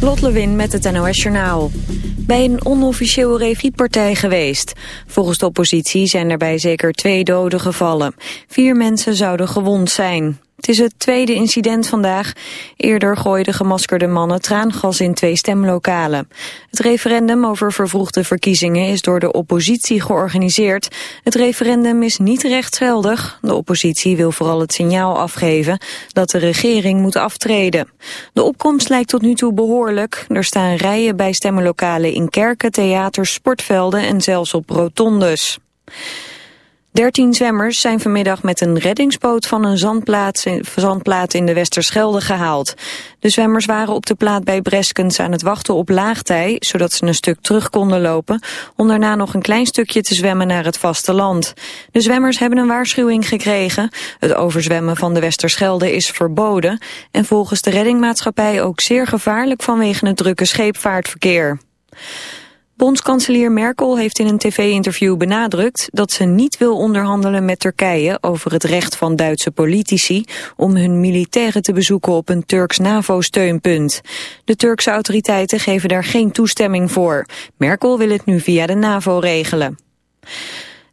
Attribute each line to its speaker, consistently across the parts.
Speaker 1: Lot Lewin met het NOS Journaal. Bij een onofficieel refietpartij geweest. Volgens de oppositie zijn er bij zeker twee doden gevallen. Vier mensen zouden gewond zijn. Het is het tweede incident vandaag. Eerder gooiden gemaskerde mannen traangas in twee stemlokalen. Het referendum over vervroegde verkiezingen is door de oppositie georganiseerd. Het referendum is niet rechtsgeldig. De oppositie wil vooral het signaal afgeven dat de regering moet aftreden. De opkomst lijkt tot nu toe behoorlijk. Er staan rijen bij stemlokalen in kerken, theaters, sportvelden en zelfs op rotondes. Dertien zwemmers zijn vanmiddag met een reddingsboot van een zandplaat in de Westerschelde gehaald. De zwemmers waren op de plaat bij Breskens aan het wachten op laagtij, zodat ze een stuk terug konden lopen, om daarna nog een klein stukje te zwemmen naar het vasteland. De zwemmers hebben een waarschuwing gekregen. Het overzwemmen van de Westerschelde is verboden en volgens de reddingmaatschappij ook zeer gevaarlijk vanwege het drukke scheepvaartverkeer. Bondskanselier Merkel heeft in een tv-interview benadrukt dat ze niet wil onderhandelen met Turkije over het recht van Duitse politici om hun militairen te bezoeken op een Turks NAVO-steunpunt. De Turkse autoriteiten geven daar geen toestemming voor. Merkel wil het nu via de NAVO regelen.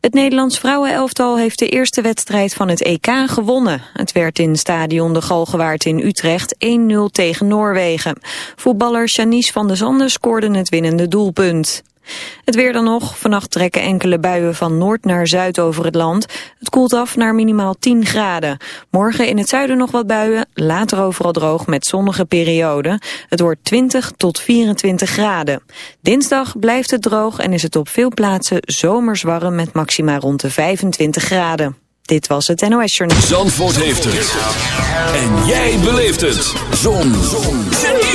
Speaker 1: Het Nederlands vrouwenelftal heeft de eerste wedstrijd van het EK gewonnen. Het werd in stadion De Galgenwaard in Utrecht 1-0 tegen Noorwegen. Voetballer Janice van der Zanden scoorde het winnende doelpunt. Het weer dan nog. Vannacht trekken enkele buien van noord naar zuid over het land. Het koelt af naar minimaal 10 graden. Morgen in het zuiden nog wat buien. Later overal droog met zonnige perioden. Het wordt 20 tot 24 graden. Dinsdag blijft het droog en is het op veel plaatsen zomers warm met maxima rond de 25 graden. Dit was het NOS Journal.
Speaker 2: Zandvoort heeft het. En jij beleeft het. Zon. Zon.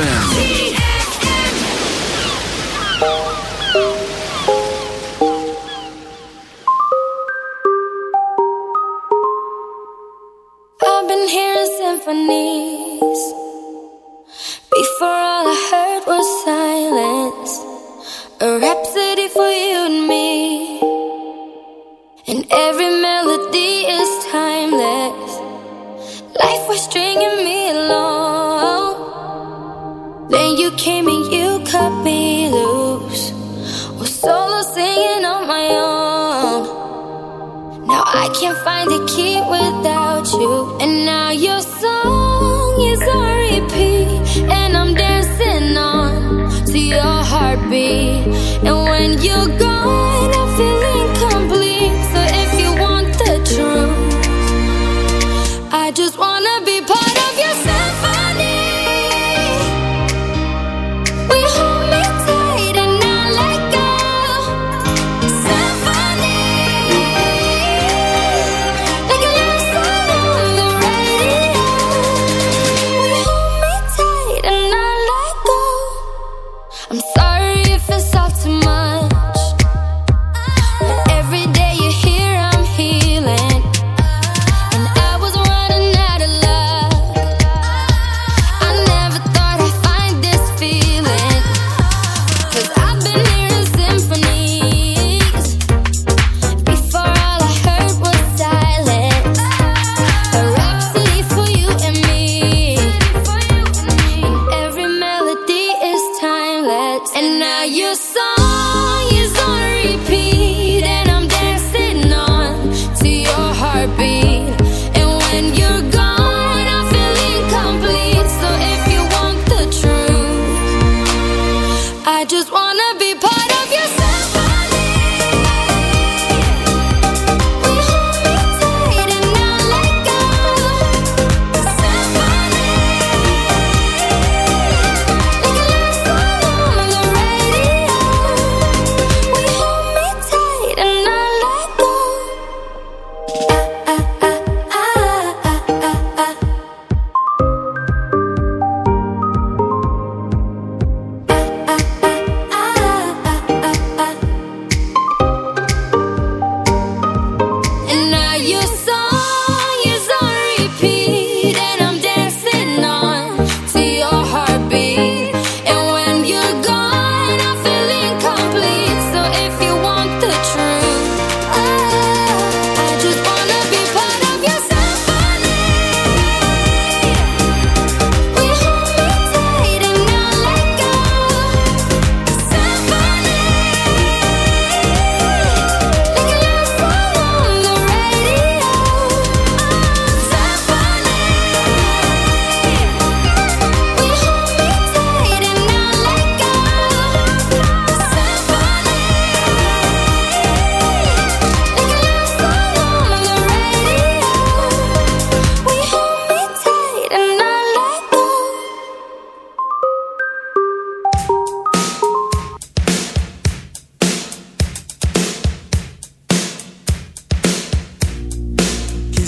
Speaker 3: Yeah.
Speaker 4: And now you're so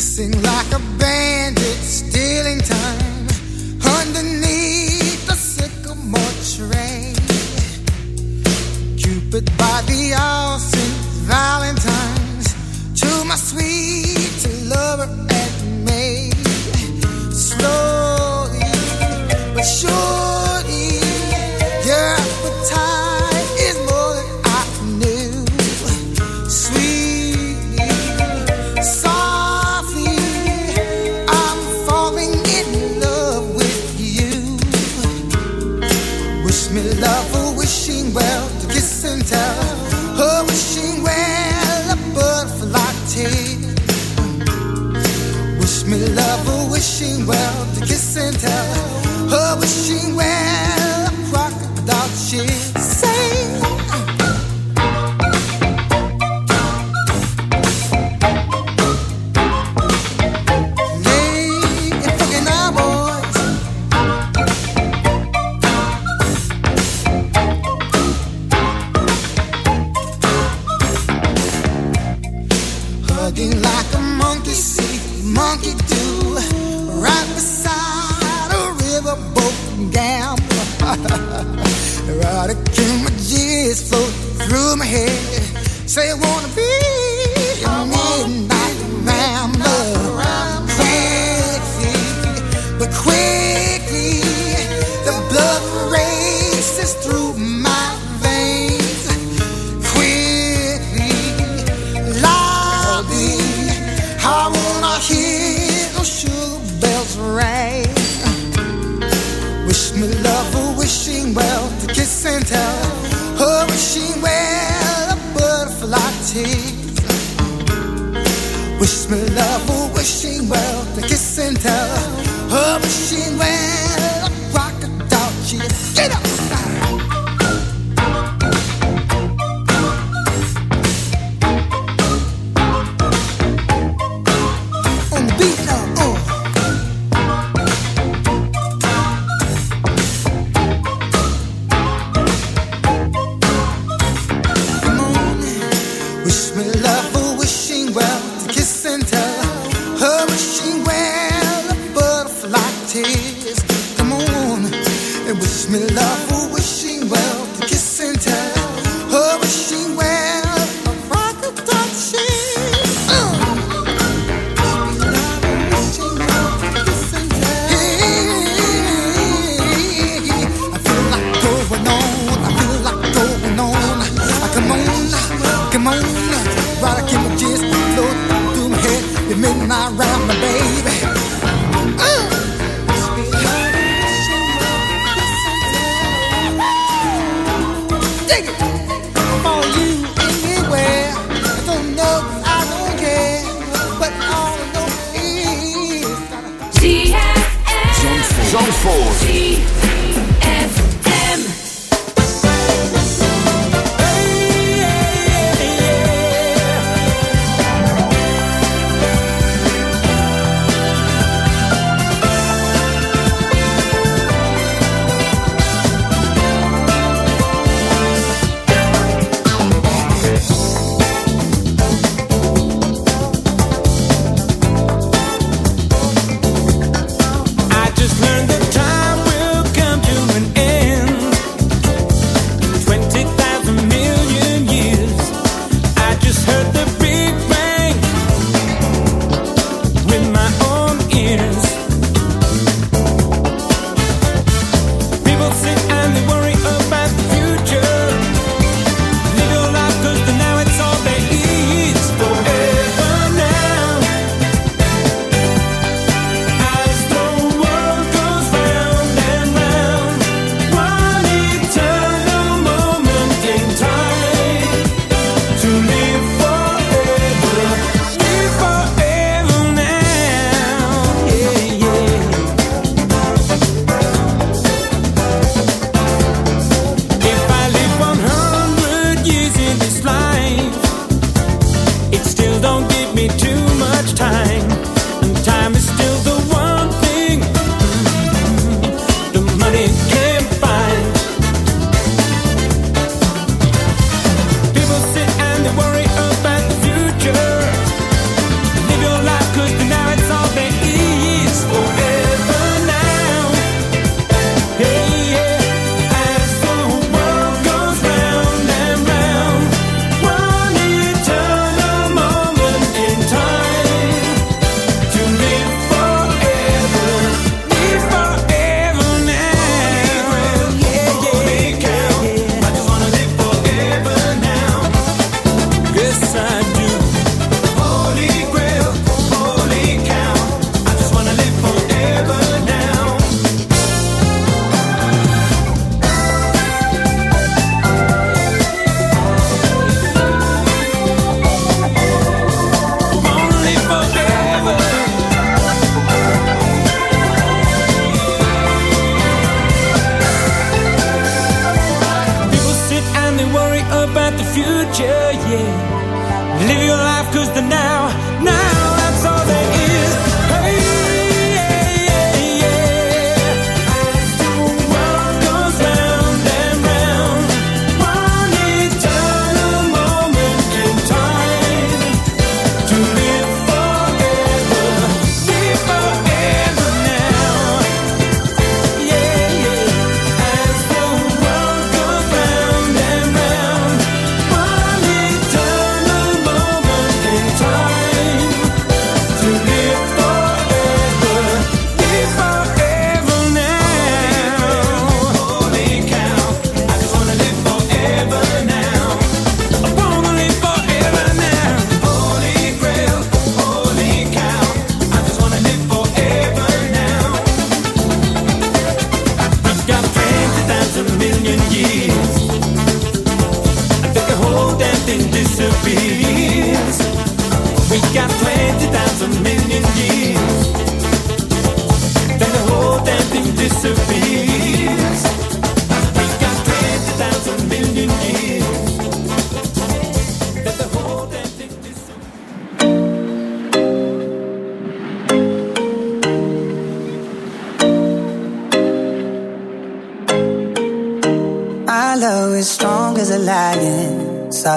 Speaker 5: Kissing like a bandit, stealing time. wishing well to kiss and tell. Wish me love, for wishing well, the kiss and tell, oh, wishing well. yeah, yeah.
Speaker 6: Live your life cause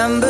Speaker 7: Number.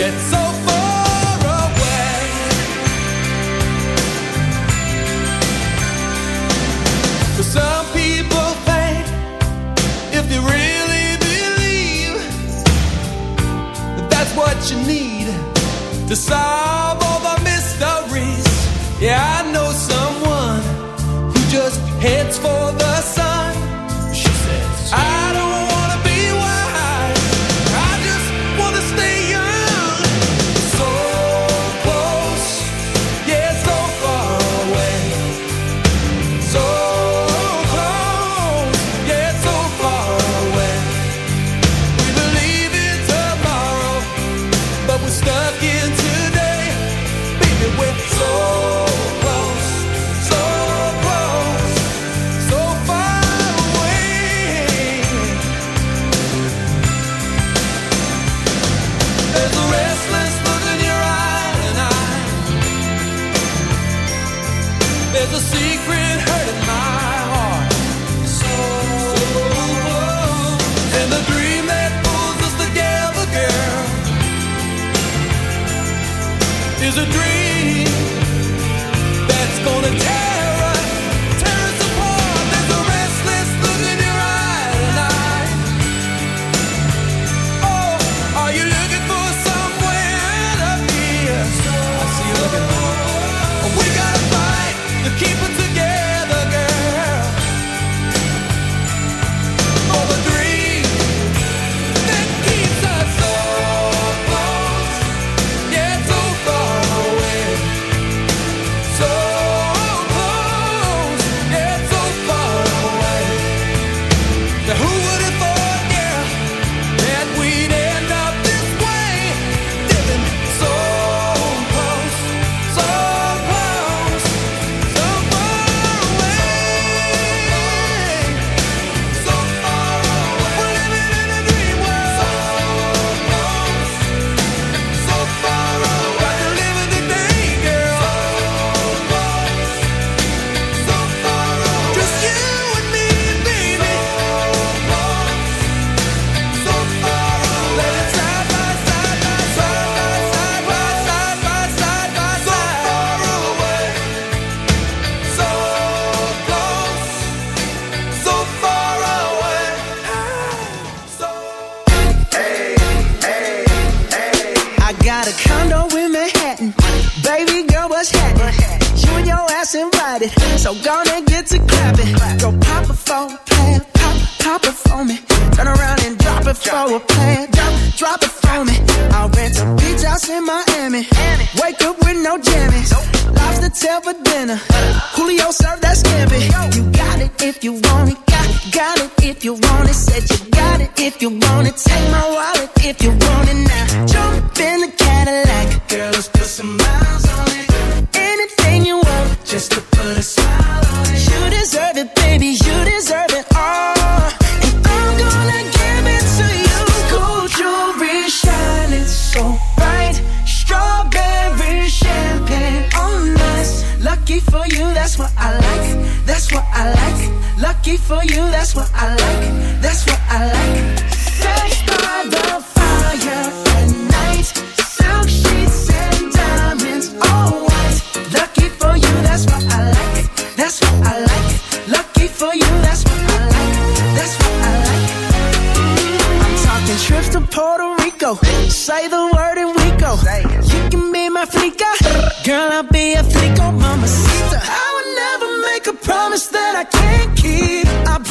Speaker 8: close,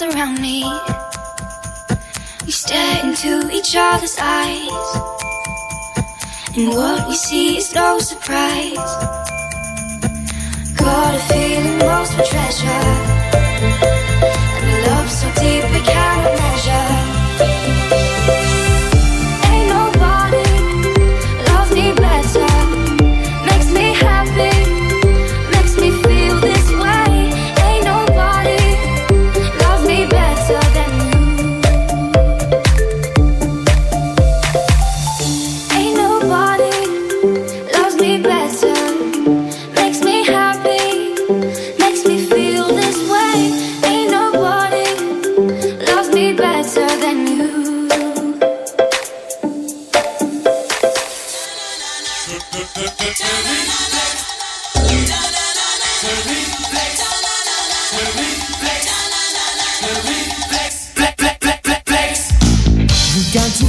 Speaker 4: arms around me. We stare into each other's eyes. And what we see is no surprise. Got a feeling lost for treasure. And a love so deep we can't. You
Speaker 2: Got to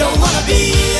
Speaker 9: don't wanna be